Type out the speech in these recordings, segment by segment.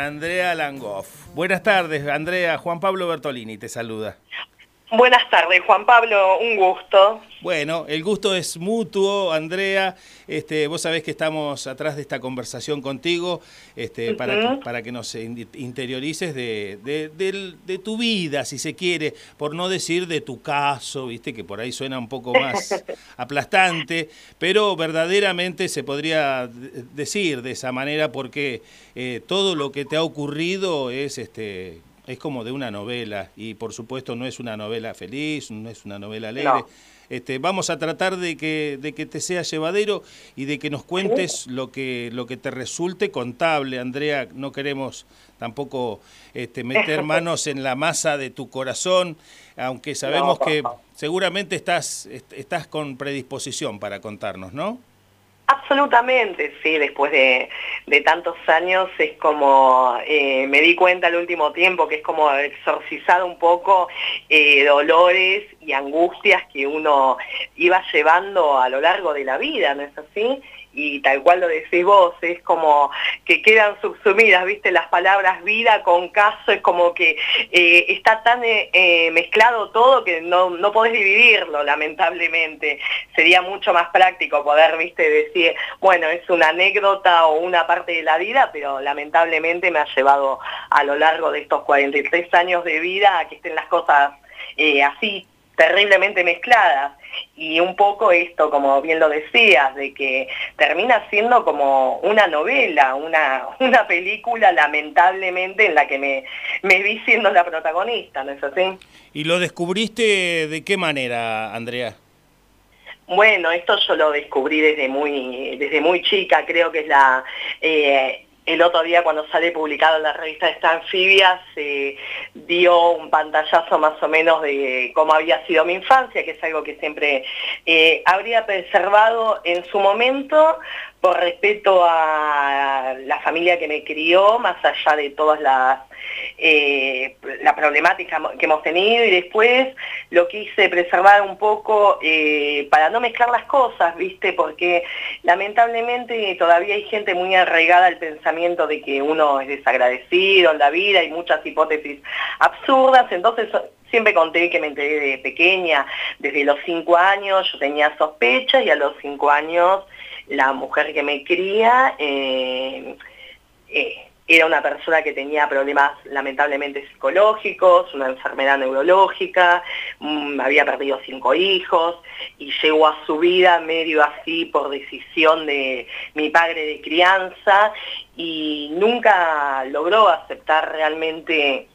Andrea Langoff. Buenas tardes, Andrea. Juan Pablo Bertolini te saluda. Buenas tardes, Juan Pablo, un gusto. Bueno, el gusto es mutuo, Andrea. Este, vos sabés que estamos atrás de esta conversación contigo este, para, que, para que nos interiorices de, de, tu vida, si se quiere, por no decir de tu caso, viste que por ahí suena un poco más aplastante, pero verdaderamente se podría decir de esa manera porque eh, todo lo que te ha ocurrido es este, es como de una novela y por supuesto no es una novela feliz, no es una novela alegre. Este, vamos a tratar de que, de que te sea llevadero y de que nos cuentes lo que, lo que te resulte contable, Andrea. No queremos tampoco este, meter manos en la masa de tu corazón, aunque sabemos que seguramente estás, estás con predisposición para contarnos, ¿no? Absolutamente, sí, después de, tantos años es como, eh, me di cuenta el último tiempo que es como exorcizar un poco eh, dolores y angustias que uno iba llevando a lo largo de la vida, ¿no es así? Y tal cual lo decís vos, es como que quedan subsumidas, viste, las palabras vida con caso, es como que eh, está tan eh, eh, mezclado todo que no, no podés dividirlo, lamentablemente. Sería mucho más práctico poder, viste, decir, bueno, es una anécdota o una parte de la vida, pero lamentablemente me ha llevado a lo largo de estos 43 años de vida a que estén las cosas así terriblemente mezcladas. Y un poco esto, como bien lo decías, de que termina siendo como una novela, una, una película lamentablemente en la que me, me vi siendo la protagonista, ¿no es así? ¿Y lo descubriste de qué manera, Andrea? Bueno, esto yo lo descubrí desde muy, desde muy chica, creo que es la... Eh, el otro día cuando sale publicado en la revista de esta anfibia se dio un pantallazo más o menos de cómo había sido mi infancia, que es algo que siempre eh, habría preservado en su momento por respeto a la familia que me crió, más allá de todas las eh, la problemática que hemos tenido y después lo quise preservar un poco eh, para no mezclar las cosas, ¿viste? Porque lamentablemente todavía hay gente muy arraigada al pensamiento de que uno es desagradecido en la vida, hay muchas hipótesis absurdas, entonces siempre conté que me enteré de pequeña, desde los cinco años yo tenía sospechas y a los cinco años la mujer que me cría eh, eh era una persona que tenía problemas lamentablemente psicológicos, una enfermedad neurológica, mm, había perdido cinco hijos y llegó a su vida medio así por decisión de mi padre de crianza y nunca logró aceptar realmente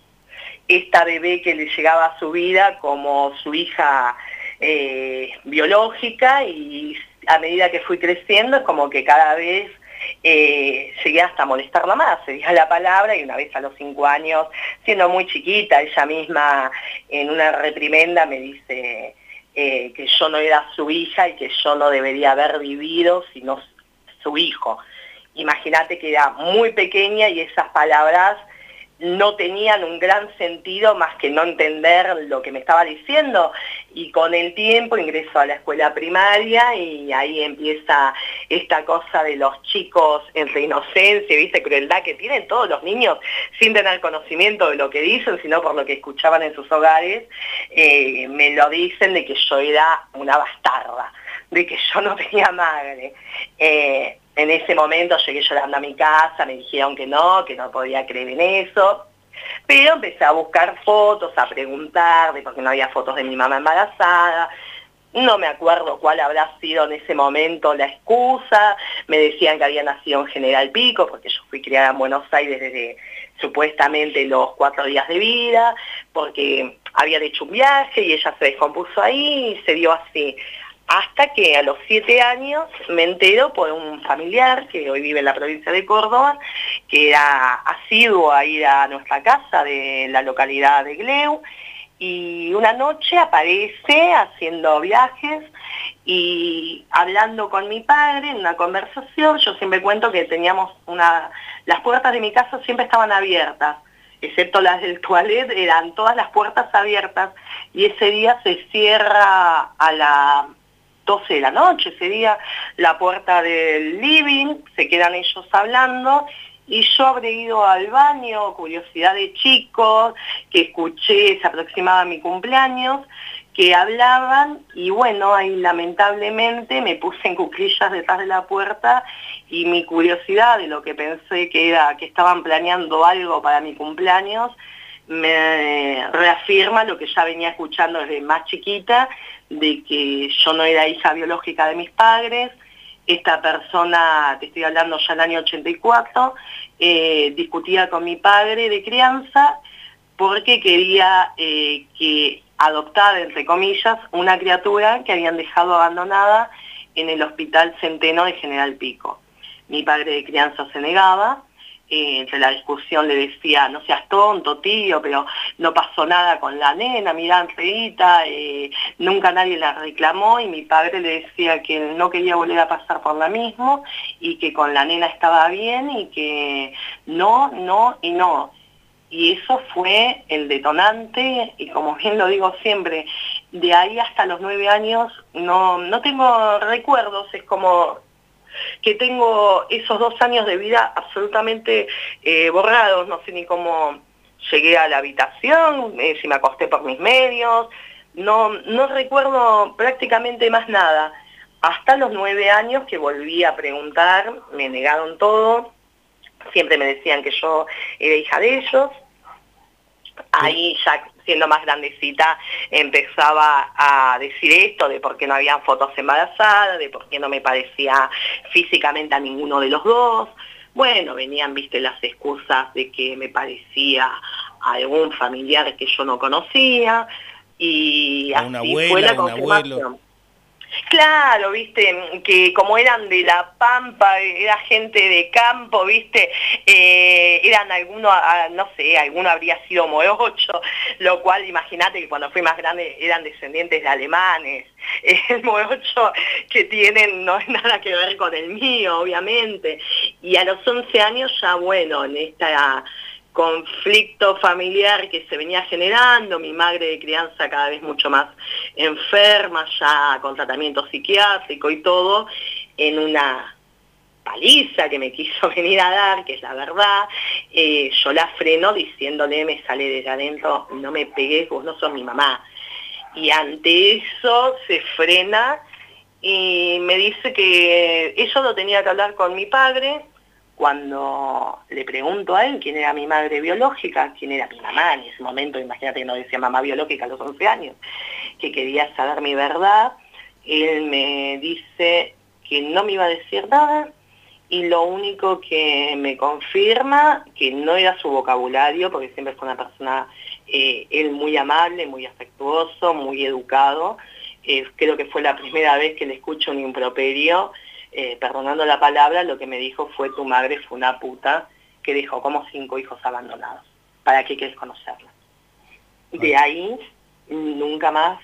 esta bebé que le llegaba a su vida como su hija eh, biológica y a medida que fui creciendo es como que cada vez eh, llegué hasta molestarla más, sería la palabra, y una vez a los cinco años, siendo muy chiquita, ella misma en una reprimenda me dice eh, que yo no era su hija y que yo no debería haber vivido sino su hijo. Imagínate que era muy pequeña y esas palabras no tenían un gran sentido más que no entender lo que me estaba diciendo. Y con el tiempo ingreso a la escuela primaria y ahí empieza esta cosa de los chicos entre inocencia, viste, crueldad que tienen todos los niños sin tener conocimiento de lo que dicen, sino por lo que escuchaban en sus hogares, eh, me lo dicen de que yo era una bastarda, de que yo no tenía madre. Eh, en ese momento llegué llorando a mi casa, me dijeron que no, que no podía creer en eso. Pero empecé a buscar fotos, a preguntar, porque no había fotos de mi mamá embarazada. No me acuerdo cuál habrá sido en ese momento la excusa. Me decían que había nacido en General Pico, porque yo fui criada en Buenos Aires desde supuestamente los cuatro días de vida, porque había hecho un viaje y ella se descompuso ahí y se dio así hasta que a los siete años me entero por un familiar que hoy vive en la provincia de Córdoba, que era asiduo a ir a nuestra casa de la localidad de Gleu, y una noche aparece haciendo viajes y hablando con mi padre en una conversación, yo siempre cuento que teníamos una, las puertas de mi casa siempre estaban abiertas, excepto las del toilet, eran todas las puertas abiertas y ese día se cierra a la 12 de la noche, sería la puerta del living, se quedan ellos hablando y yo habré ido al baño, curiosidad de chicos, que escuché, se aproximaba mi cumpleaños, que hablaban y bueno, ahí lamentablemente me puse en cuclillas detrás de la puerta y mi curiosidad de lo que pensé que era que estaban planeando algo para mi cumpleaños me reafirma lo que ya venía escuchando desde más chiquita, de que yo no era hija biológica de mis padres, esta persona, te estoy hablando ya el año 84, eh, discutía con mi padre de crianza porque quería eh, que adoptar, entre comillas, una criatura que habían dejado abandonada en el Hospital Centeno de General Pico. Mi padre de crianza se negaba, eh, entre la discusión le decía, no seas tonto, tío, pero no pasó nada con la nena, mirá, feita, eh, nunca nadie la reclamó y mi padre le decía que no quería volver a pasar por la misma y que con la nena estaba bien y que no, no y no. Y eso fue el detonante, y como bien lo digo siempre, de ahí hasta los nueve años no, no tengo recuerdos, es como que tengo esos dos años de vida absolutamente eh, borrados, no sé ni cómo llegué a la habitación, eh, si me acosté por mis medios, no, no recuerdo prácticamente más nada. Hasta los nueve años que volví a preguntar, me negaron todo, siempre me decían que yo era hija de ellos, ahí ya siendo más grandecita empezaba a decir esto de por qué no habían fotos embarazadas, de por qué no me parecía físicamente a ninguno de los dos. Bueno, venían, viste, las excusas de que me parecía a algún familiar que yo no conocía y así fue la confirmación. Claro, viste, que como eran de La Pampa, era gente de campo, viste, eh, eran algunos, no sé, alguno habría sido moeocho, lo cual imagínate que cuando fui más grande eran descendientes de alemanes. El que tienen no es nada que ver con el mío, obviamente. Y a los 11 años ya, bueno, en esta conflicto familiar que se venía generando, mi madre de crianza cada vez mucho más enferma, ya con tratamiento psiquiátrico y todo, en una paliza que me quiso venir a dar, que es la verdad, eh, yo la freno diciéndole, me sale desde adentro, no me pegues, vos no sos mi mamá. Y ante eso se frena y me dice que eso lo tenía que hablar con mi padre, cuando le pregunto a él quién era mi madre biológica, quién era mi mamá en ese momento, imagínate que no decía mamá biológica a los 11 años, que quería saber mi verdad, él me dice que no me iba a decir nada y lo único que me confirma que no era su vocabulario, porque siempre fue una persona, eh, él muy amable, muy afectuoso, muy educado, eh, creo que fue la primera vez que le escucho un improperio, eh, perdonando la palabra, lo que me dijo fue tu madre fue una puta que dejó como cinco hijos abandonados. ¿Para qué quieres conocerla? De ahí nunca más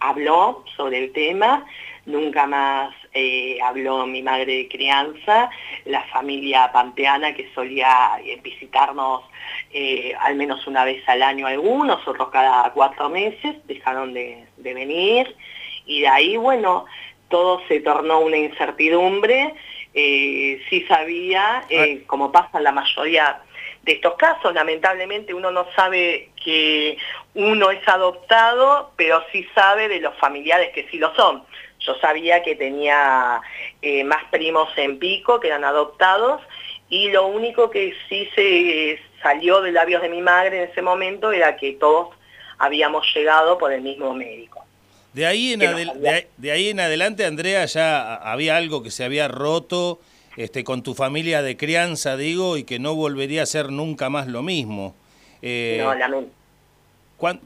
habló sobre el tema, nunca más eh, habló mi madre de crianza, la familia pampeana que solía eh, visitarnos al menos una vez al año algunos, otros cada cuatro meses, dejaron de, de venir y de ahí, bueno, todo se tornó una incertidumbre, eh, sí sabía, eh, ah. como pasa en la mayoría de estos casos, lamentablemente uno no sabe que uno es adoptado, pero sí sabe de los familiares que sí lo son. Yo sabía que tenía eh, más primos en pico que eran adoptados y lo único que sí se salió de labios de mi madre en ese momento era que todos habíamos llegado por el mismo médico. De ahí, en de, ahí en adelante, Andrea, ya había algo que se había roto este, con tu familia de crianza, digo, y que no volvería a ser nunca más lo mismo. Eh, no, lamento.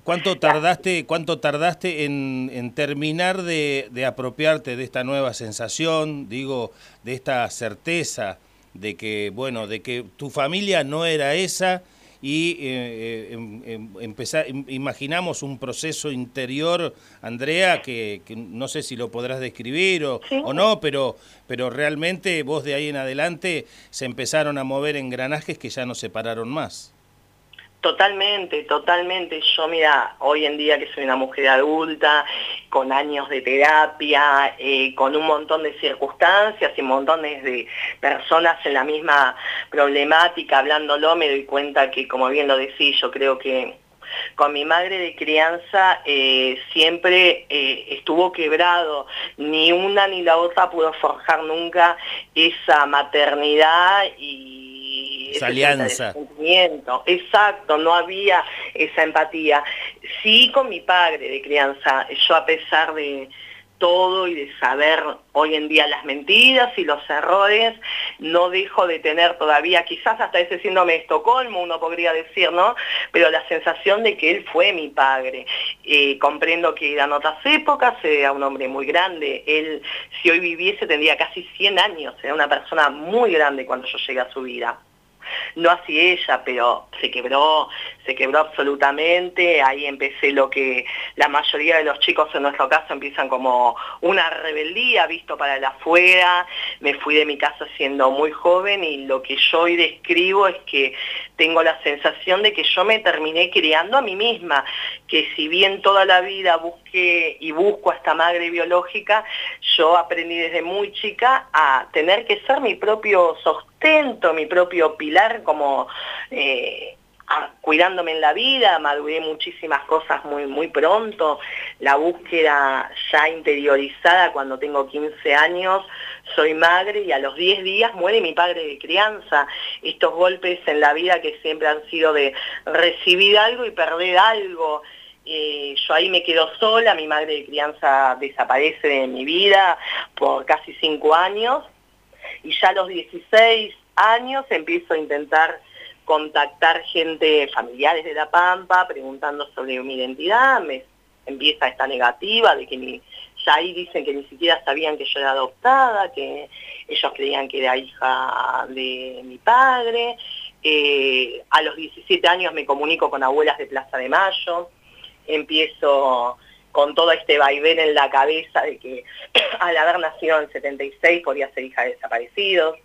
¿Cuánto tardaste, cuánto tardaste en, terminar de, de, apropiarte de esta nueva sensación, digo, de esta certeza de que, bueno, de que tu familia no era esa y eh, em, em, empezar, imaginamos un proceso interior, Andrea, que, no sé si lo podrás describir o, o, no, pero, pero realmente vos de ahí en adelante se empezaron a mover engranajes que ya no se pararon más. Totalmente, totalmente. Yo, mira, hoy en día que soy una mujer adulta, con años de terapia, eh, con un montón de circunstancias y montones de personas en la misma problemática, hablándolo, me doy cuenta que, como bien lo decís, yo creo que con mi madre de crianza eh, siempre eh, estuvo quebrado, ni una ni la otra pudo forjar nunca esa maternidad y esa alianza. Exacto, no había esa empatía. Sí con mi padre de crianza, yo a pesar de todo y de saber hoy en día las mentiras y los errores, no dejo de tener todavía, quizás hasta ese síndrome de Estocolmo, uno podría decir, ¿no? Pero la sensación de que él fue mi padre. Eh, comprendo que eran otras épocas, era un hombre muy grande. Él, si hoy viviese, tendría casi 100 años, era una persona muy grande cuando yo llegué a su vida no así ella, pero se quebró, se quebró absolutamente, ahí empecé lo que la mayoría de los chicos en nuestro caso empiezan como una rebeldía visto para el afuera, me fui de mi casa siendo muy joven y lo que yo hoy describo es que tengo la sensación de que yo me terminé criando a mí misma, que si bien toda la vida busqué y busco a esta madre biológica, yo aprendí desde muy chica a tener que ser mi propio sostento, mi propio pilar como... Eh, cuidándome en la vida, maduré muchísimas cosas muy, muy pronto, la búsqueda ya interiorizada cuando tengo 15 años, soy madre y a los 10 días muere mi padre de crianza. Estos golpes en la vida que siempre han sido de recibir algo y perder algo. Eh, yo ahí me quedo sola, mi madre de crianza desaparece de mi vida por casi 5 años y ya a los 16 años empiezo a intentar contactar gente, familiares de La Pampa, preguntando sobre mi identidad, me empieza esta negativa de que ni, ya ahí dicen que ni siquiera sabían que yo era adoptada, que ellos creían que era hija de mi padre. Eh, a los 17 años me comunico con abuelas de Plaza de Mayo, empiezo con todo este vaivén en la cabeza de que al haber nacido en el 76 podía ser hija de desaparecidos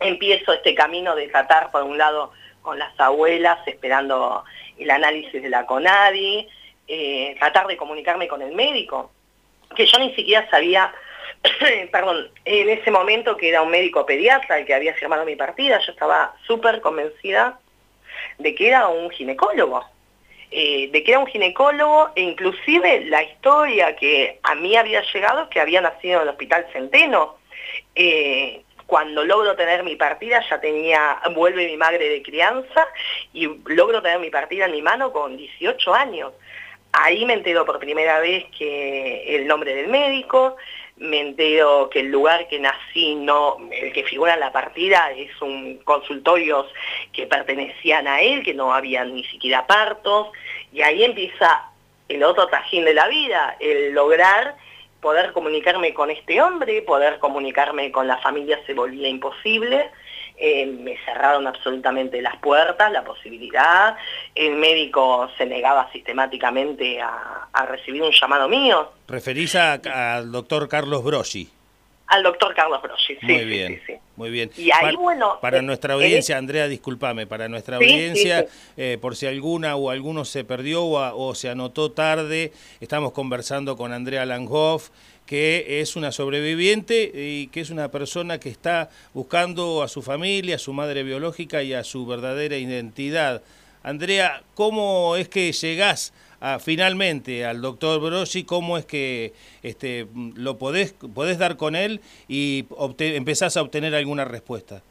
empiezo este camino de tratar por un lado con las abuelas, esperando el análisis de la CONADI, eh, tratar de comunicarme con el médico, que yo ni siquiera sabía, perdón, en ese momento que era un médico pediatra el que había firmado mi partida, yo estaba súper convencida de que era un ginecólogo. Eh, de que era un ginecólogo e inclusive la historia que a mí había llegado es que había nacido en el Hospital Centeno, eh, cuando logro tener mi partida, ya tenía, vuelve mi madre de crianza y logro tener mi partida en mi mano con 18 años. Ahí me entero por primera vez que el nombre del médico, me entero que el lugar que nací, no, el que figura en la partida, es un consultorios que pertenecían a él, que no había ni siquiera partos, y ahí empieza el otro tajín de la vida, el lograr poder comunicarme con este hombre, poder comunicarme con la familia se volvía imposible, eh, me cerraron absolutamente las puertas, la posibilidad, el médico se negaba sistemáticamente a, recibir un llamado mío. ¿Referís al doctor Carlos Broschi? Al doctor Carlos Broschi, sí. Muy bien, muy bien. Y ahí, para, bueno... Para eh, nuestra audiencia, Andrea, discúlpame, para nuestra audiencia, eh, por si alguna o alguno se perdió o, se anotó tarde, estamos conversando con Andrea Langhoff, que es una sobreviviente y que es una persona que está buscando a su familia, a su madre biológica y a su verdadera identidad. Andrea, ¿cómo es que llegás finalmente al doctor Brossi, cómo es que este, lo podés, podés dar con él y empezás a obtener alguna respuesta.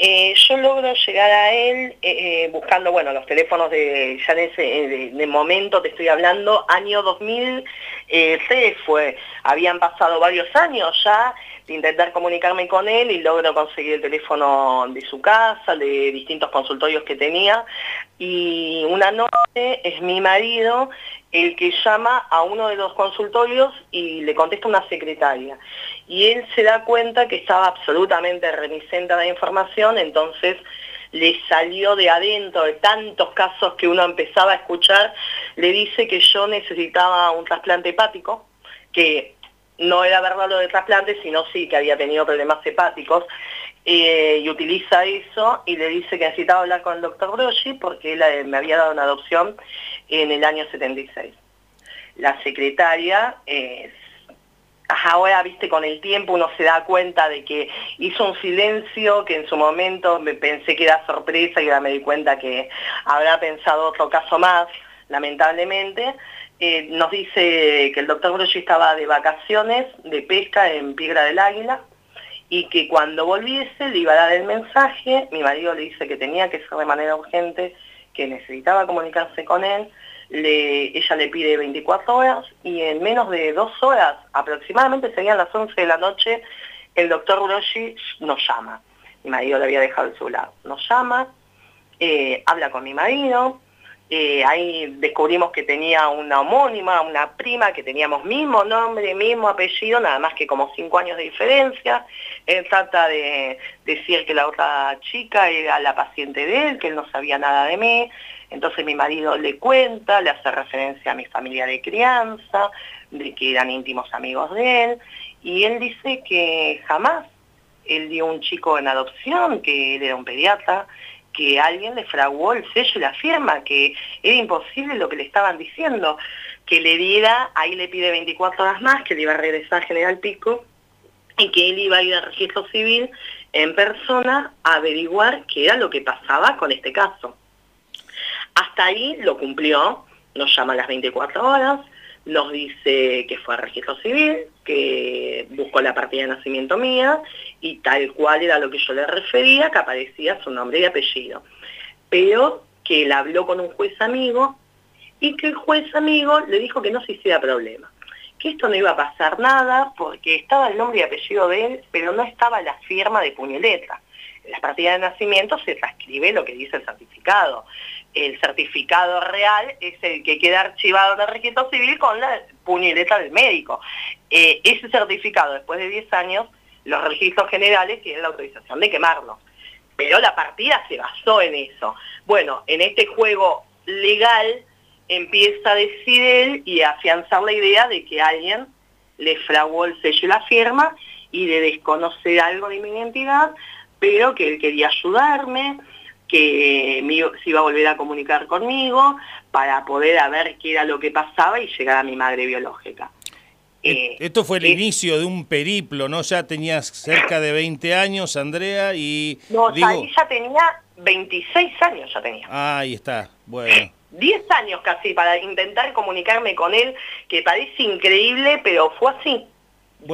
Eh, yo logro llegar a él eh, eh, buscando, bueno, los teléfonos de, ya de, momento te estoy hablando, año 2006 fue, habían pasado varios años ya de intentar comunicarme con él y logro conseguir el teléfono de su casa, de distintos consultorios que tenía, y una noche es mi marido el que llama a uno de los consultorios y le contesta una secretaria. Y él se da cuenta que estaba absolutamente remisenta de información, entonces le salió de adentro de tantos casos que uno empezaba a escuchar, le dice que yo necesitaba un trasplante hepático, que no era verdad lo de trasplante, sino sí que había tenido problemas hepáticos, eh, y utiliza eso y le dice que necesitaba hablar con el doctor Broggi porque él eh, me había dado una adopción en el año 76. La secretaria, eh, ahora, viste, con el tiempo uno se da cuenta de que hizo un silencio que en su momento me pensé que era sorpresa y ahora me di cuenta que habrá pensado otro caso más, lamentablemente. nos dice que el doctor Broggi estaba de vacaciones, de pesca en Piedra del Águila, y que cuando volviese le iba a dar el mensaje, mi marido le dice que tenía que ser de manera urgente, que necesitaba comunicarse con él, ella le pide 24 horas y en menos de dos horas, aproximadamente serían las 11 de la noche, el doctor Uroshi nos llama. Mi marido le había dejado el celular. Nos llama, eh, habla con mi marido, eh, ahí descubrimos que tenía una homónima, una prima, que teníamos mismo nombre, mismo apellido, nada más que como cinco años de diferencia. Él trata de decir que la otra chica era la paciente de él, que él no sabía nada de mí. Entonces mi marido le cuenta, le hace referencia a mi familia de crianza, de que eran íntimos amigos de él, y él dice que jamás él dio un chico en adopción, que él era un pediatra, que alguien le fraguó el sello y la firma, que era imposible lo que le estaban diciendo, que le diera, ahí le pide 24 horas más, que le iba a regresar a General Pico, y que él iba a ir al registro civil en persona a averiguar qué era lo que pasaba con este caso. Hasta ahí lo cumplió, nos llama a las 24 horas, nos dice que fue a registro civil, que buscó la partida de nacimiento mía y tal cual era lo que yo le refería, que aparecía su nombre y apellido. Pero que él habló con un juez amigo y que el juez amigo le dijo que no se hiciera problema, que esto no iba a pasar nada porque estaba el nombre y apellido de él, pero no estaba la firma de puño y letra. La partida de nacimiento se transcribe lo que dice el certificado el certificado real es el que queda archivado en el registro civil con la puñaleta del médico. Eh, ese certificado, después de 10 años, los registros generales tienen la autorización de quemarlo. Pero la partida se basó en eso. Bueno, en este juego legal empieza a decir él y a afianzar la idea de que alguien le fraguó el sello y la firma y de desconocer algo de mi identidad, pero que él quería ayudarme, que se iba a volver a comunicar conmigo para poder ver qué era lo que pasaba y llegar a mi madre biológica. Eh, esto fue el inicio de un periplo, ¿no? Ya tenías cerca de 20 años, Andrea, y... No, ya tenía 26 años, ya tenía. ahí está, bueno. 10 años casi para intentar comunicarme con él, que parece increíble, pero fue así.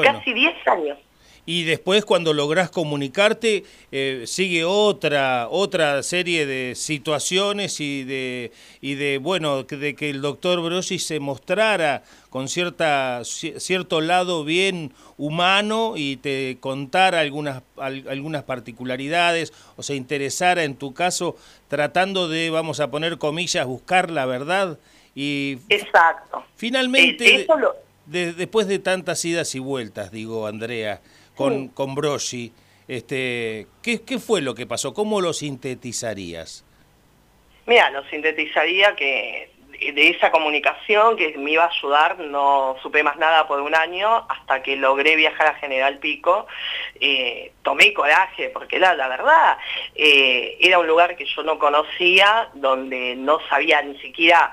Casi 10 años y después cuando lográs comunicarte eh, sigue otra otra serie de situaciones y de y de bueno de que el doctor Brosi se mostrara con cierta cierto lado bien humano y te contara algunas algunas particularidades o se interesara en tu caso tratando de vamos a poner comillas buscar la verdad y exacto. finalmente eh, después de tantas idas y vueltas digo Andrea con, con Broschi. Este, ¿qué, ¿Qué fue lo que pasó? ¿Cómo lo sintetizarías? Mira, lo sintetizaría que de esa comunicación que me iba a ayudar, no supe más nada por un año, hasta que logré viajar a General Pico, eh, tomé coraje, porque era la verdad, eh, era un lugar que yo no conocía, donde no sabía ni siquiera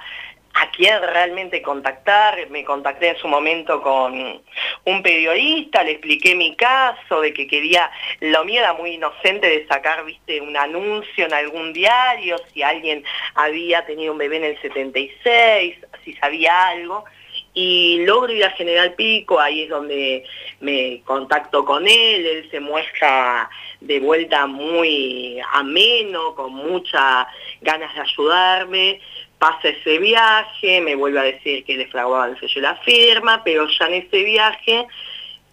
a quién realmente contactar. Me contacté en su momento con un periodista, le expliqué mi caso, de que quería, lo mío era muy inocente de sacar, viste, un anuncio en algún diario, si alguien había tenido un bebé en el 76, si sabía algo. Y logro ir a General Pico, ahí es donde me contacto con él, él se muestra de vuelta muy ameno, con muchas ganas de ayudarme pasa ese viaje, me vuelve a decir que le fraguaba el sello la firma, pero ya en ese viaje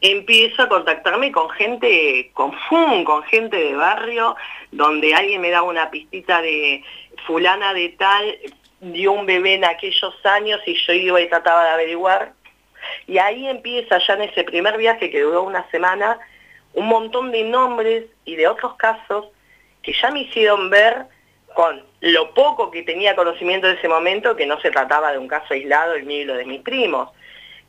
empiezo a contactarme con gente con gente de barrio, donde alguien me da una pistita de fulana de tal, dio un bebé en aquellos años y yo iba y trataba de averiguar. Y ahí empieza ya en ese primer viaje que duró una semana, un montón de nombres y de otros casos que ya me hicieron ver con lo poco que tenía conocimiento de ese momento, que no se trataba de un caso aislado, el mío y lo de mis primos.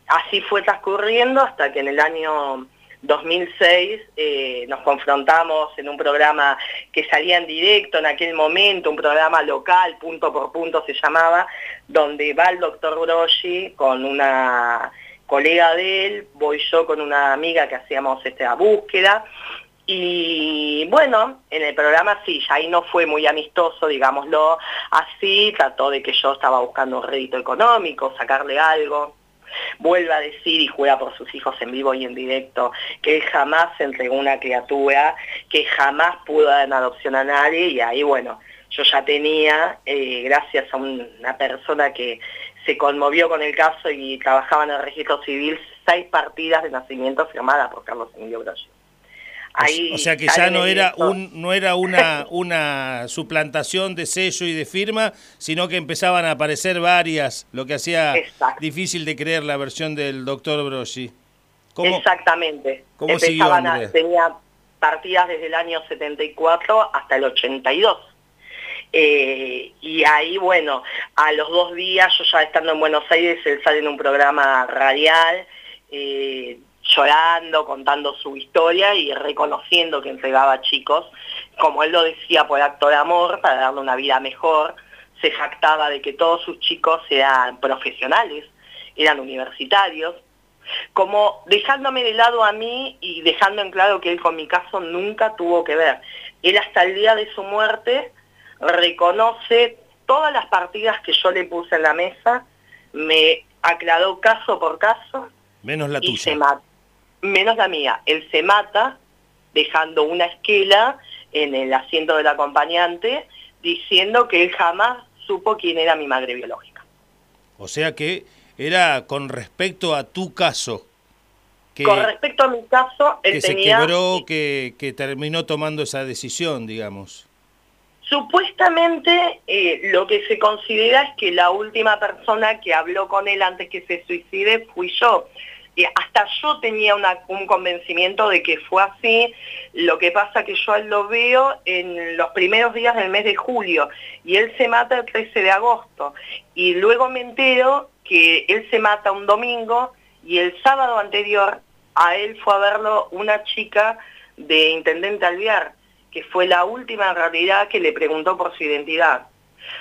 Así fue transcurriendo hasta que en el año 2006 eh, nos confrontamos en un programa que salía en directo en aquel momento, un programa local, punto por punto se llamaba, donde va el doctor Broggi con una colega de él, voy yo con una amiga que hacíamos esta búsqueda, y bueno, en el programa sí, ahí no fue muy amistoso, digámoslo así, trató de que yo estaba buscando un rédito económico, sacarle algo. Vuelve a decir y juega por sus hijos en vivo y en directo que él jamás entregó una criatura, que jamás pudo dar en adopción a nadie. Y ahí bueno, yo ya tenía, eh, gracias a una persona que se conmovió con el caso y trabajaba en el registro civil, seis partidas de nacimiento firmadas por Carlos Emilio O sea que ya no era un no era una una suplantación de sello y de firma, sino que empezaban a aparecer varias, lo que hacía difícil de creer la versión del doctor. Exactamente. ¿cómo Empezaban a, tenía partidas desde el año 74 hasta el 82. Eh, y ahí, bueno, a los dos días, yo ya estando en Buenos Aires, él sale en un programa radial, eh, llorando, contando su historia y reconociendo que entregaba chicos, como él lo decía, por acto de amor, para darle una vida mejor, se jactaba de que todos sus chicos eran profesionales, eran universitarios, como dejándome de lado a mí y dejando en claro que él con mi caso nunca tuvo que ver. Él hasta el día de su muerte reconoce todas las partidas que yo le puse en la mesa, me aclaró caso por caso. Menos la tuya menos la mía. Él se mata dejando una esquela en el asiento del acompañante diciendo que él jamás supo quién era mi madre biológica. O sea que era con respecto a tu caso. Que, con respecto a mi caso, él que se quebró, que, que terminó tomando esa decisión, digamos. Supuestamente eh, lo que se considera es que la última persona que habló con él antes que se suicide fui yo hasta yo tenía un convencimiento de que fue así, lo que pasa que yo lo veo en los primeros días del mes de julio y él se mata el 13 de agosto y luego me entero que él se mata un domingo y el sábado anterior a él fue a verlo una chica de Intendente Alviar, que fue la última en realidad que le preguntó por su identidad.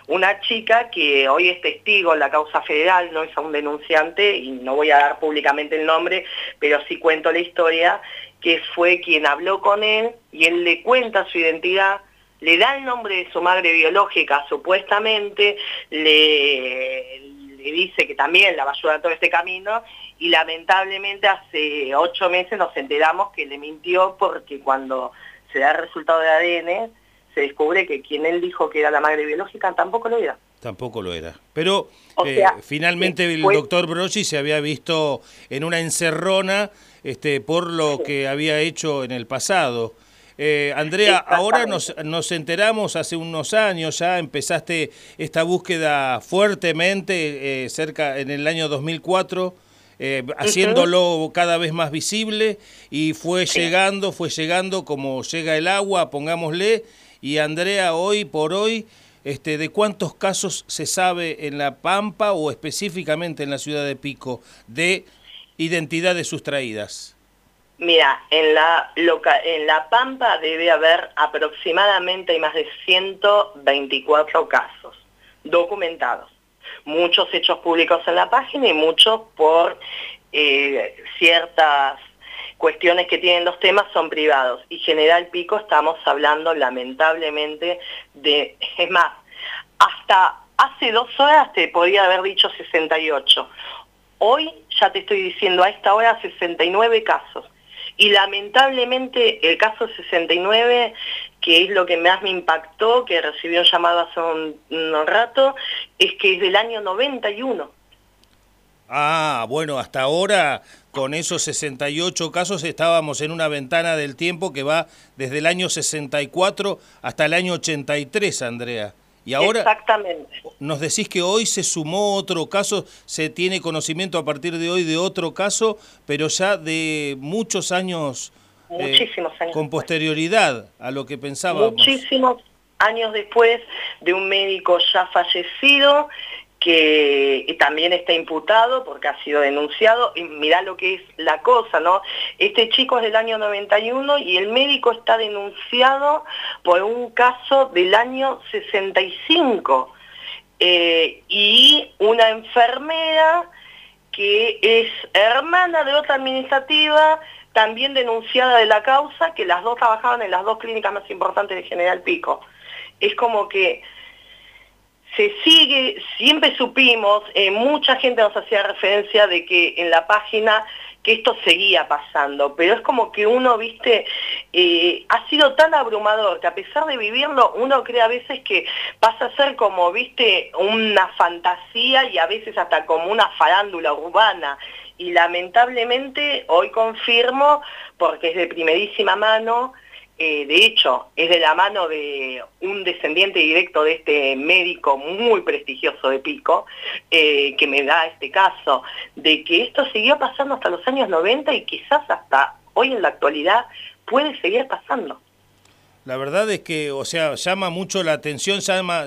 Una chica que hoy es testigo en la causa federal, no es un denunciante, y no voy a dar públicamente el nombre, pero sí cuento la historia, que fue quien habló con él y él le cuenta su identidad, le da el nombre de su madre biológica supuestamente, le, le dice que también la va a ayudar todo este camino y lamentablemente hace ocho meses nos enteramos que le mintió porque cuando se da el resultado de ADN se descubre que quien él dijo que era la madre biológica tampoco lo era. Tampoco lo era. Pero eh, finalmente el doctor Brocci se había visto en una encerrona este, por lo que había hecho en el pasado. Eh, Andrea, ahora nos, nos enteramos hace unos años, ya empezaste esta búsqueda fuertemente, eh, cerca en el año 2004, haciéndolo cada vez más visible y fue llegando, fue llegando como llega el agua, pongámosle, y Andrea, hoy por hoy, este, ¿de cuántos casos se sabe en La Pampa o específicamente en la ciudad de Pico de identidades sustraídas? Mira, en la, en la Pampa debe haber aproximadamente más de 124 casos documentados. Muchos hechos públicos en la página y muchos por eh, ciertas cuestiones que tienen los temas son privados. Y General Pico estamos hablando lamentablemente de, es más, hasta hace dos horas te podía haber dicho 68. Hoy ya te estoy diciendo a esta hora 69 casos. Y lamentablemente el caso 69, que es lo que más me impactó, que recibió un llamado hace un, un rato, es que es del año 91. Ah, bueno, hasta ahora con esos 68 casos estábamos en una ventana del tiempo que va desde el año 64 hasta el año 83, Andrea. Y ahora Exactamente. nos decís que hoy se sumó otro caso, se tiene conocimiento a partir de hoy de otro caso, pero ya de muchos años, eh, Muchísimos años con posterioridad a lo que pensábamos. Muchísimos años después de un médico ya fallecido que también está imputado porque ha sido denunciado, y mirá lo que es la cosa, ¿no? Este chico es del año 91 y el médico está denunciado por un caso del año 65, eh, y una enfermera que es hermana de otra administrativa, también denunciada de la causa, que las dos trabajaban en las dos clínicas más importantes de General Pico. Es como que se sigue, siempre supimos, eh, mucha gente nos hacía referencia de que en la página que esto seguía pasando, pero es como que uno, viste, eh, ha sido tan abrumador que a pesar de vivirlo, uno cree a veces que pasa a ser como, viste, una fantasía y a veces hasta como una farándula urbana. Y lamentablemente hoy confirmo, porque es de primerísima mano, eh, de hecho, es de la mano de un descendiente directo de este médico muy prestigioso de Pico, eh, que me da este caso, de que esto siguió pasando hasta los años 90 y quizás hasta hoy en la actualidad puede seguir pasando. La verdad es que, o sea, llama mucho la atención, llama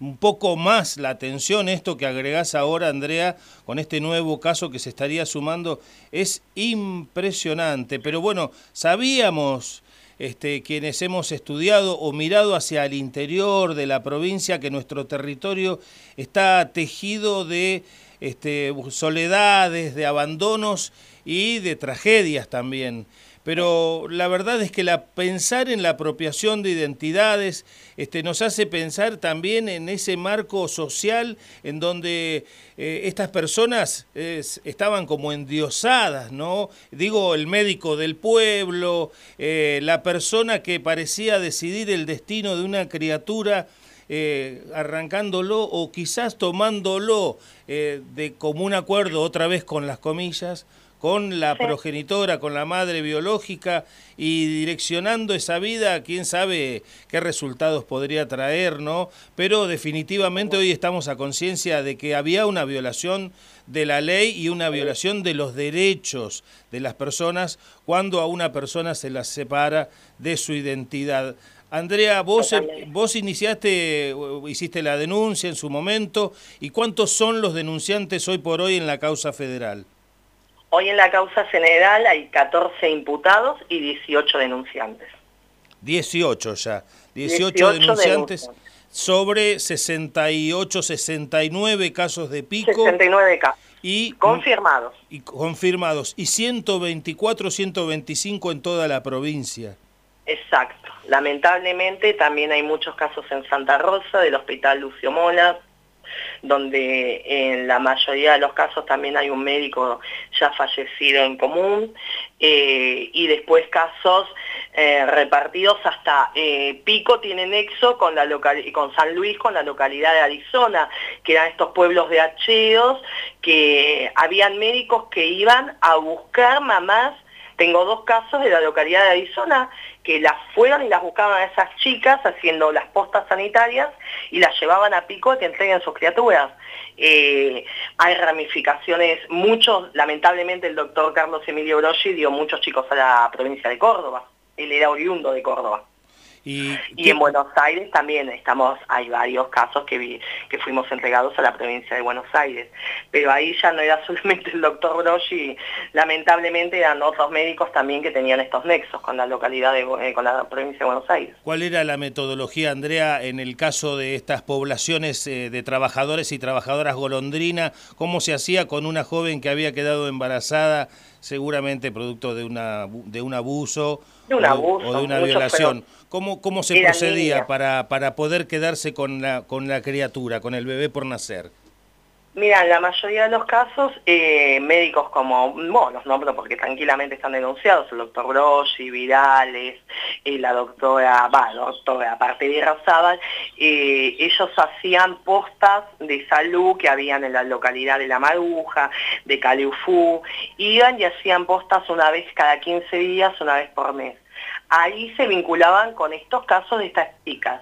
un poco más la atención esto que agregás ahora, Andrea, con este nuevo caso que se estaría sumando. Es impresionante, pero bueno, sabíamos este, quienes hemos estudiado o mirado hacia el interior de la provincia, que nuestro territorio está tejido de este, soledades, de abandonos y de tragedias también pero la verdad es que la, pensar en la apropiación de identidades este, nos hace pensar también en ese marco social en donde eh, estas personas estaban como endiosadas, ¿no? Digo, el médico del pueblo, eh, la persona que parecía decidir el destino de una criatura. Eh, arrancándolo o quizás tomándolo de común acuerdo otra vez con las comillas con la progenitora, con la madre biológica y direccionando esa vida, quién sabe qué resultados podría traer, ¿no? Pero definitivamente hoy estamos a conciencia de que había una violación de la ley y una violación de los derechos de las personas cuando a una persona se las separa de su identidad. Andrea, vos, vos iniciaste, hiciste la denuncia en su momento, ¿y cuántos son los denunciantes hoy por hoy en la causa federal? Hoy en la causa general hay 14 imputados y 18 denunciantes. 18 ya, 18, denunciantes, sobre 68, 69 casos de pico. 69 casos. Y, confirmados. Y confirmados. Y 124, 125 en toda la provincia. Exacto. Lamentablemente también hay muchos casos en Santa Rosa, del Hospital Lucio Mola, donde en la mayoría de los casos también hay un médico ya fallecido en común, eh, y después casos eh, repartidos hasta eh, Pico tiene nexo con, la con San Luis, con la localidad de Arizona, que eran estos pueblos de hachedos, que habían médicos que iban a buscar mamás tengo dos casos de la localidad de Arizona que las fueron y las buscaban a esas chicas haciendo las postas sanitarias y las llevaban a pico a que entreguen sus criaturas. Eh, hay ramificaciones, muchos, lamentablemente el doctor Carlos Emilio Broggi dio muchos chicos a la provincia de Córdoba, él era oriundo de Córdoba. Y, en Buenos Aires también estamos, hay varios casos que, que fuimos entregados a la provincia de Buenos Aires, pero ahí ya no era solamente el doctor Broggi, lamentablemente eran otros médicos también que tenían estos nexos con la localidad, de, eh, con la provincia de Buenos Aires. ¿Cuál era la metodología, Andrea, en el caso de estas poblaciones eh, de trabajadores y trabajadoras golondrina? ¿Cómo se hacía con una joven que había quedado embarazada, seguramente producto de, una, de un abuso? De un abuso, o, de una violación. ¿Cómo, cómo se procedía para, para poder quedarse con la, con la criatura, con el bebé por nacer? Mira, en la mayoría de los casos, eh, médicos como, bueno, los nombro porque tranquilamente están denunciados, el doctor Broggi, Virales, eh, la doctora, va, doctora, aparte de Rosábal, eh, ellos hacían postas de salud que habían en la localidad de La Maruja, de Caleufú, iban y hacían postas una vez cada 15 días, una vez por mes. Ahí se vinculaban con estos casos de estas chicas.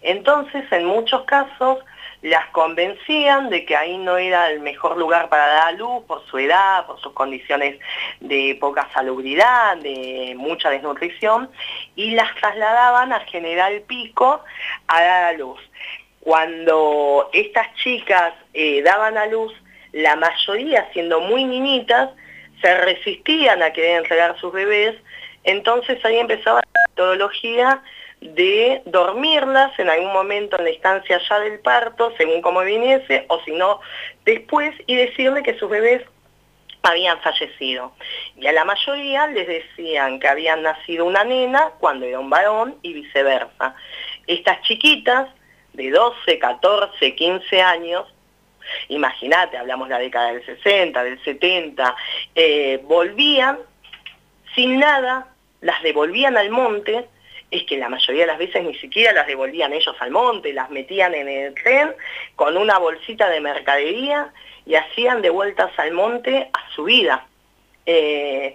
Entonces, en muchos casos, las convencían de que ahí no era el mejor lugar para dar a luz por su edad, por sus condiciones de poca salubridad, de mucha desnutrición, y las trasladaban a General Pico a dar a luz. cuando estas chicas eh, daban a luz, la mayoría, siendo muy niñitas, se resistían a querer entregar sus bebés, entonces ahí empezaba la metodología de dormirlas en algún momento en la instancia ya del parto, según como viniese, o si no, después, y decirle que sus bebés habían fallecido. Y a la mayoría les decían que habían nacido una nena cuando era un varón y viceversa. Estas chiquitas de 12, 14, 15 años, imagínate, hablamos de la década del 60, del 70, eh, volvían sin nada, las devolvían al monte, es que la mayoría de las veces ni siquiera las devolvían ellos al monte, las metían en el tren con una bolsita de mercadería y hacían de vueltas al monte a su vida. Eh,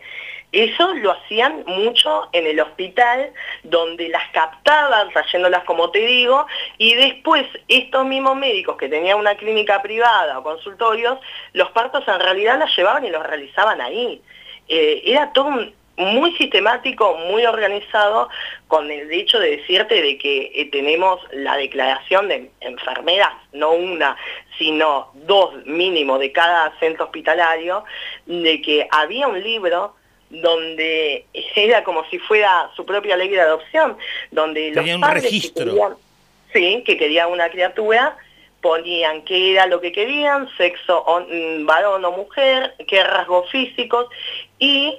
eso lo hacían mucho en el hospital, donde las captaban, trayéndolas como te digo, y después estos mismos médicos que tenían una clínica privada o consultorios, los partos en realidad las llevaban y los realizaban ahí. Eh, era todo un, muy sistemático, muy organizado, con el hecho de decirte de que eh, tenemos la declaración de enfermeras, no una, sino dos mínimo de cada centro hospitalario, de que había un libro donde era como si fuera su propia ley de adopción, donde los padres Que querían, sí, que querían una criatura, ponían qué era lo que querían, sexo mm, varón o mujer, qué rasgos físicos, y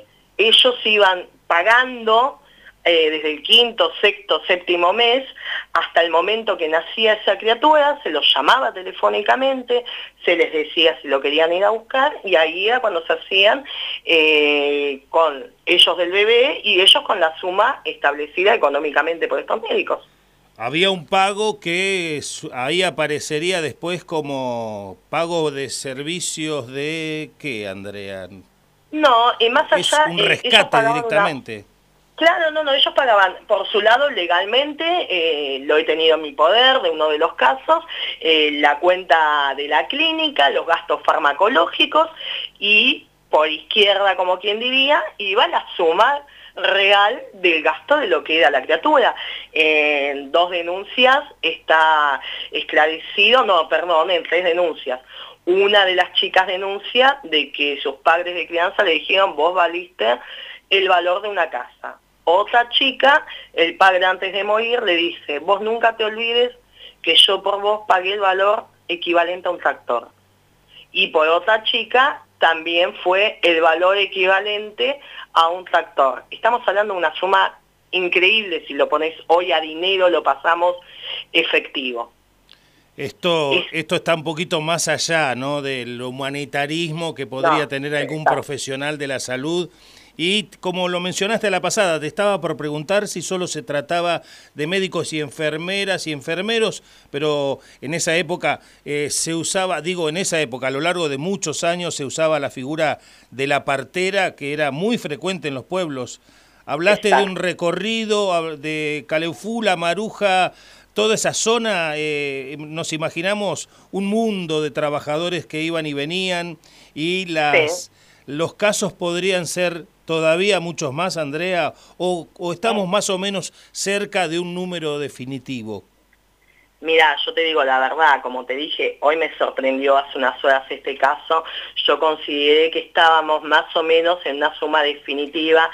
ellos iban pagando eh, desde el quinto, sexto, séptimo mes, hasta el momento que nacía esa criatura, se los llamaba telefónicamente, se les decía si lo querían ir a buscar, y ahí era cuando se hacían eh, con ellos del bebé y ellos con la suma establecida económicamente por estos médicos. Había un pago que ahí aparecería después como pago de servicios de qué, Andrea? No, y más allá... Es un eh, rescate directamente. Claro, no, no, ellos pagaban por su lado legalmente, eh, lo he tenido en mi poder de uno de los casos, eh, la cuenta de la clínica, los gastos farmacológicos y por izquierda, como quien diría, iba la suma real del gasto de lo que era la criatura. En dos denuncias está esclarecido, no, perdón, en tres denuncias. Una de las chicas denuncia de que sus padres de crianza le dijeron, vos valiste el valor de una casa. Otra chica, el padre antes de morir, le dice, vos nunca te olvides que yo por vos pagué el valor equivalente a un tractor. Y por otra chica también fue el valor equivalente a un tractor. Estamos hablando de una suma increíble, si lo pones hoy a dinero, lo pasamos efectivo. Esto, esto está un poquito más allá ¿no? del humanitarismo que podría tener algún profesional de la salud. Y como lo mencionaste a la pasada, te estaba por preguntar si solo se trataba de médicos y enfermeras y enfermeros, pero en esa época eh, se usaba, digo en esa época, a lo largo de muchos años se usaba la figura de la partera que era muy frecuente en los pueblos. Hablaste de un recorrido de Caleufula, Maruja, toda esa zona, eh, nos imaginamos un mundo de trabajadores que iban y venían y las, los casos podrían ser todavía muchos más, Andrea, o, estamos más o menos cerca de un número definitivo. Mira, yo te digo la verdad, como te dije, hoy me sorprendió hace unas horas este caso, yo consideré que estábamos más o menos en una suma definitiva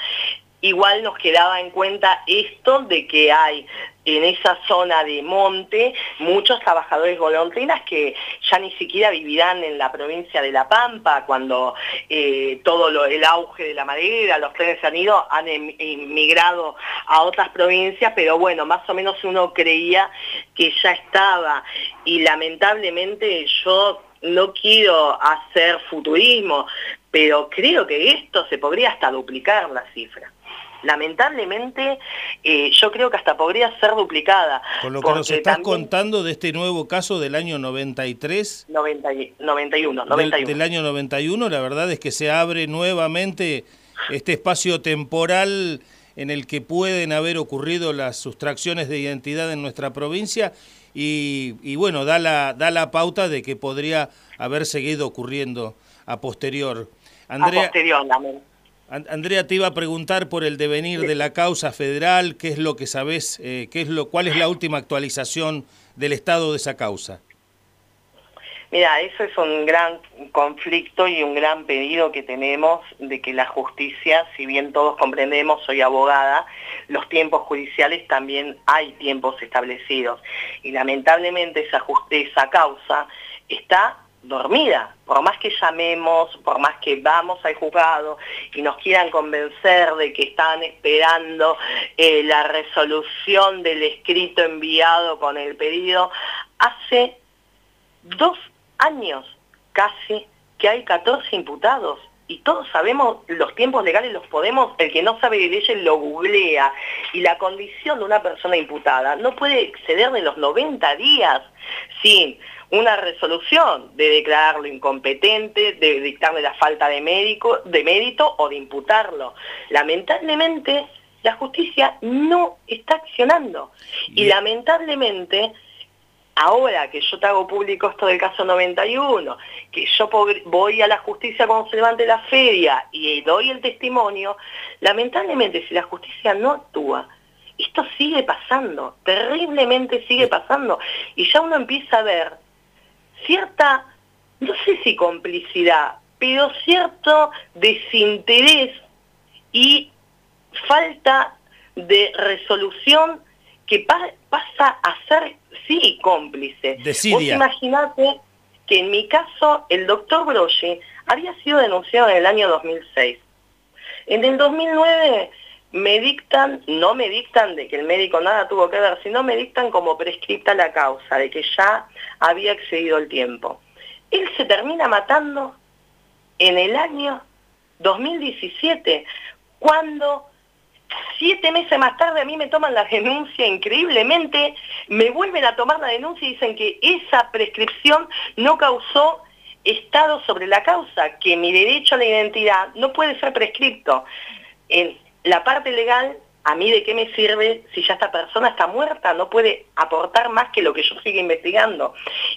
igual nos quedaba en cuenta esto de que hay en esa zona de monte muchos trabajadores golondrinas que ya ni siquiera vivirán en la provincia de La Pampa cuando eh, todo el auge de la madera, los trenes han ido, han em, emigrado a otras provincias, pero bueno, más o menos uno creía que ya estaba. Y lamentablemente yo no quiero hacer futurismo, pero creo que esto se podría hasta duplicar la cifra lamentablemente eh, yo creo que hasta podría ser duplicada. Con lo que nos estás contando de este nuevo caso del año 93. 91, 91. Del, del, año 91, la verdad es que se abre nuevamente este espacio temporal en el que pueden haber ocurrido las sustracciones de identidad en nuestra provincia y, bueno, da la, da la pauta de que podría haber seguido ocurriendo a posterior. Andrea, a posterior, Andrea, te iba a preguntar por el devenir de la causa federal, qué es lo que sabes, eh, qué es lo, cuál es la última actualización del estado de esa causa. Mira, eso es un gran conflicto y un gran pedido que tenemos de que la justicia, si bien todos comprendemos, soy abogada, los tiempos judiciales también hay tiempos establecidos. Y lamentablemente esa, esa causa está dormida, por más que llamemos, por más que vamos al juzgado y nos quieran convencer de que están esperando eh, la resolución del escrito enviado con el pedido, hace dos años casi que hay 14 imputados y todos sabemos los tiempos legales los podemos, el que no sabe de leyes lo googlea y la condición de una persona imputada no puede exceder de los 90 días sin una resolución de declararlo incompetente, de dictarle la falta de, médico, de mérito o de imputarlo. Lamentablemente la justicia no está accionando y lamentablemente ahora que yo te hago público esto del caso 91, que yo voy a la justicia se levante la feria y doy el testimonio, lamentablemente si la justicia no actúa, esto sigue pasando, terriblemente sigue pasando. Y ya uno empieza a ver cierta, no sé si complicidad, pero cierto desinterés y falta de resolución que pasa a ser, sí, cómplice. Vos imaginate que en mi caso el doctor Broggi había sido denunciado en el año 2006. En el 2009 me dictan, no me dictan de que el médico nada tuvo que ver, sino me dictan como prescripta la causa, de que ya había excedido el tiempo. Él se termina matando en el año 2017, cuando Siete meses más tarde a mí me toman la denuncia increíblemente, me vuelven a tomar la denuncia y dicen que esa prescripción no causó estado sobre la causa, que mi derecho a la identidad no puede ser prescripto. La parte legal, ¿a mí de qué me sirve si ya esta persona está muerta? No puede aportar más que lo que yo siga investigando.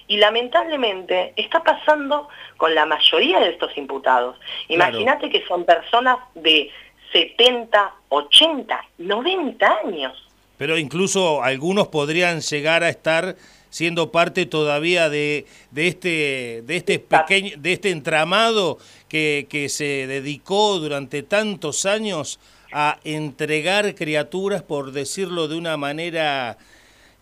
Y lamentablemente está pasando con la mayoría de estos imputados. Imagínate que son personas de 70, 80, 90 años. Pero incluso algunos podrían llegar a estar siendo parte todavía de, de este de este pequeño de este entramado que, que se dedicó durante tantos años a entregar criaturas por decirlo de una manera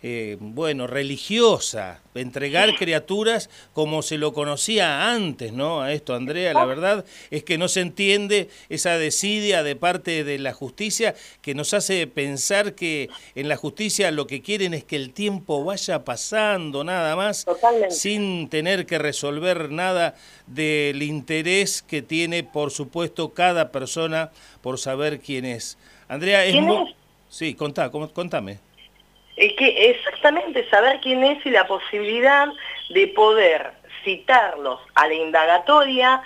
eh, bueno, religiosa, entregar criaturas como se lo conocía antes, ¿no? A esto, Andrea, la verdad es que no se entiende esa desidia de parte de la justicia que nos hace pensar que en la justicia lo que quieren es que el tiempo vaya pasando nada más, sin tener que resolver nada del interés que tiene, por supuesto, cada persona por saber quién es. Andrea, es. Sí, contá, contame es que exactamente saber quién es y la posibilidad de poder citarlos a la indagatoria,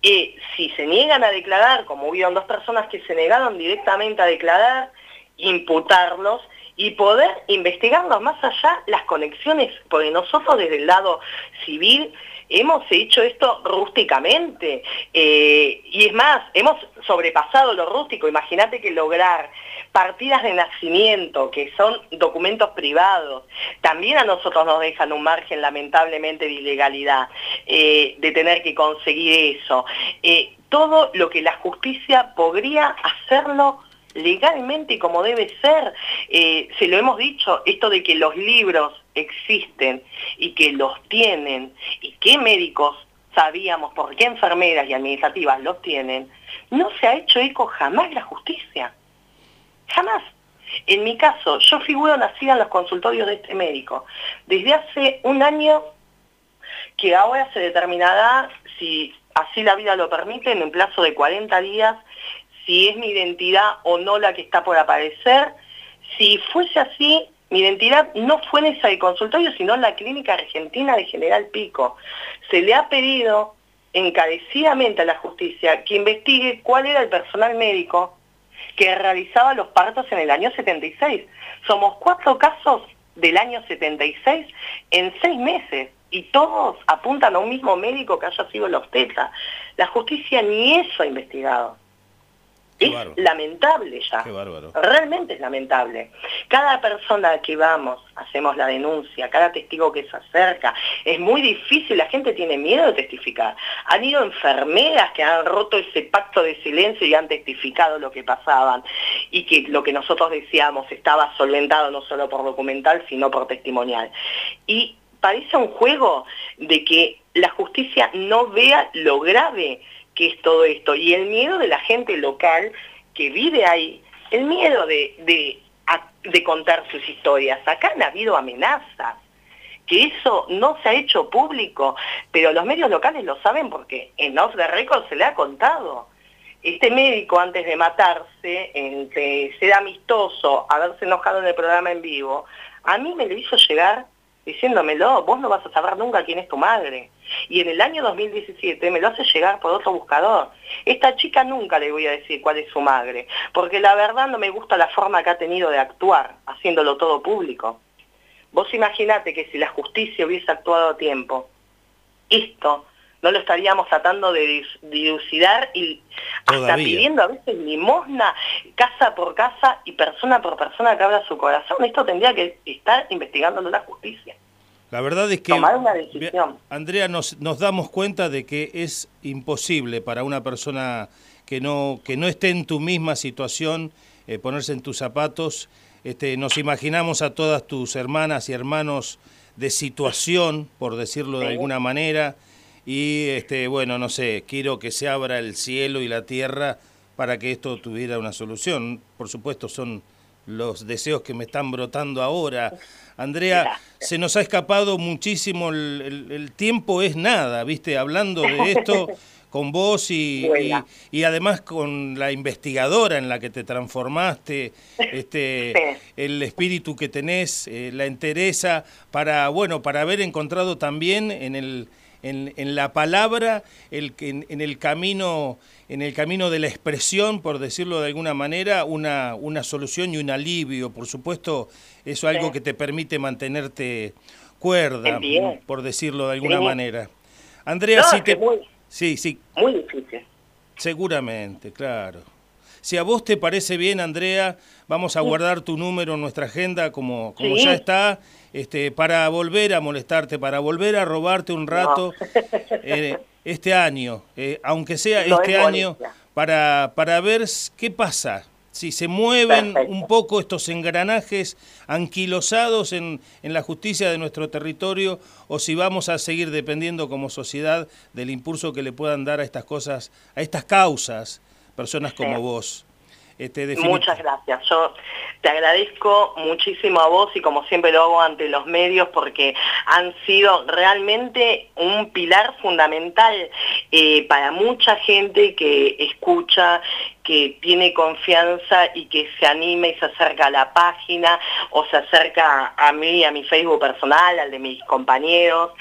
eh, si se niegan a declarar, como hubieron dos personas que se negaron directamente a declarar, imputarlos y poder investigarlos más allá las conexiones, porque nosotros desde el lado civil hemos hecho esto rústicamente eh, y es más, hemos sobrepasado lo rústico, imagínate que lograr partidas de nacimiento, que son documentos privados, también a nosotros nos dejan un margen lamentablemente de ilegalidad, eh, de tener que conseguir eso. Eh, todo lo que la justicia podría hacerlo legalmente y como debe ser. Eh, se lo hemos dicho, esto de que los libros existen y que los tienen y que médicos sabíamos por qué enfermeras y administrativas los tienen, no se ha hecho eco jamás la justicia. Jamás. En mi caso, yo figuro nacida en los consultorios de este médico. Desde hace un año que ahora se determinará, si así la vida lo permite, en un plazo de 40 días, si es mi identidad o no la que está por aparecer. Si fuese así, mi identidad no fue en esa de consultorio, sino en la clínica argentina de General Pico. Se le ha pedido encarecidamente a la justicia que investigue cuál era el personal médico que realizaba los partos en el año 76. Somos cuatro casos del año 76 en seis meses y todos apuntan a un mismo médico que haya sido la obstetra. La justicia ni eso ha investigado. Es lamentable ya. Realmente es lamentable. Cada persona que vamos, hacemos la denuncia, cada testigo que se acerca, es muy difícil, la gente tiene miedo de testificar. Han ido enfermeras que han roto ese pacto de silencio y han testificado lo que pasaban y que lo que nosotros decíamos estaba solventado no solo por documental, sino por testimonial. Y parece un juego de que la justicia no vea lo grave que es todo esto. Y el miedo de la gente local que vive ahí, el miedo de, de, contar sus historias. Acá han habido amenazas, que eso no se ha hecho público, pero los medios locales lo saben porque en Off the Record se le ha contado. Este médico antes de matarse, entre ser amistoso, haberse enojado en el programa en vivo, a mí me lo hizo llegar diciéndomelo, vos no vas a saber nunca quién es tu madre. Y en el año 2017 me lo hace llegar por otro buscador. Esta chica nunca le voy a decir cuál es su madre, porque la verdad no me gusta la forma que ha tenido de actuar, haciéndolo todo público. Vos imaginate que si la justicia hubiese actuado a tiempo, esto no lo estaríamos tratando de dilucidar y hasta pidiendo a veces limosna casa por casa y persona por persona que abra su corazón. Esto tendría que estar investigándolo la justicia. La verdad es que, Andrea, nos, nos damos cuenta de que es imposible para una persona que no, que no esté en tu misma situación eh, ponerse en tus zapatos. Este, nos imaginamos a todas tus hermanas y hermanos de situación, por decirlo de alguna manera, y este, bueno, no sé, quiero que se abra el cielo y la tierra para que esto tuviera una solución. Por supuesto, son los deseos que me están brotando ahora. Andrea, se nos ha escapado muchísimo, el, tiempo es nada, ¿viste? Hablando de esto con vos y, y, además con la investigadora en la que te transformaste, este, el espíritu que tenés, eh, la entereza, para, bueno, para haber encontrado también en el en, en la palabra, el, en, en, el camino, en el camino de la expresión, por decirlo de alguna manera, una, una solución y un alivio. Por supuesto, eso es algo que te permite mantenerte cuerda, por decirlo de alguna manera. Andrea, si te... sí, sí. Muy difícil. Seguramente, claro. Si a vos te parece bien, Andrea, vamos a guardar tu número en nuestra agenda como, como ya está, este, para volver a molestarte, para volver a robarte un rato eh, este año, eh, aunque sea este año, para, para ver qué pasa, si se mueven un poco estos engranajes anquilosados en, en, la justicia de nuestro territorio o si vamos a seguir dependiendo como sociedad del impulso que le puedan dar a estas cosas, a estas causas personas como vos. Este, Muchas gracias. Yo te agradezco muchísimo a vos y como siempre lo hago ante los medios porque han sido realmente un pilar fundamental eh, para mucha gente que escucha, que tiene confianza y que se anima y se acerca a la página o se acerca a mí, a mi Facebook personal, al de mis compañeros.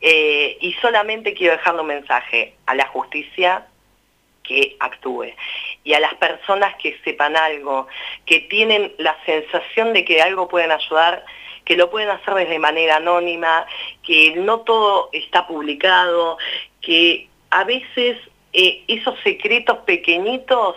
Eh, y solamente quiero dejarle un mensaje a la justicia que actúe. Y a las personas que sepan algo, que tienen la sensación de que algo pueden ayudar, que lo pueden hacer desde manera anónima, que no todo está publicado, que a veces eh, esos secretos pequeñitos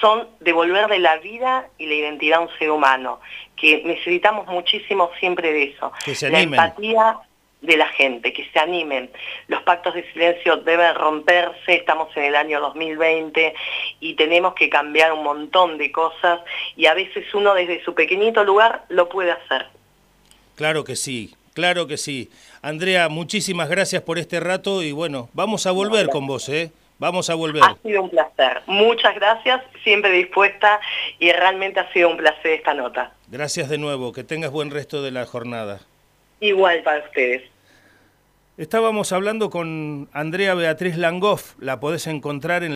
son devolverle la vida y la identidad a un ser humano, que necesitamos muchísimo siempre de eso. la empatía de la gente, que se animen. Los pactos de silencio deben romperse, estamos en el año 2020 y tenemos que cambiar un montón de cosas y a veces uno desde su pequeñito lugar lo puede hacer. Claro que sí, claro que sí. Andrea, muchísimas gracias por este rato y bueno, vamos a volver con vos, ¿eh? Vamos a volver. Ha sido un placer. Muchas gracias, siempre dispuesta y realmente ha sido un placer esta nota. Gracias de nuevo, que tengas buen resto de la jornada. Igual para ustedes. Estábamos hablando con Andrea Beatriz Langoff, la podés encontrar en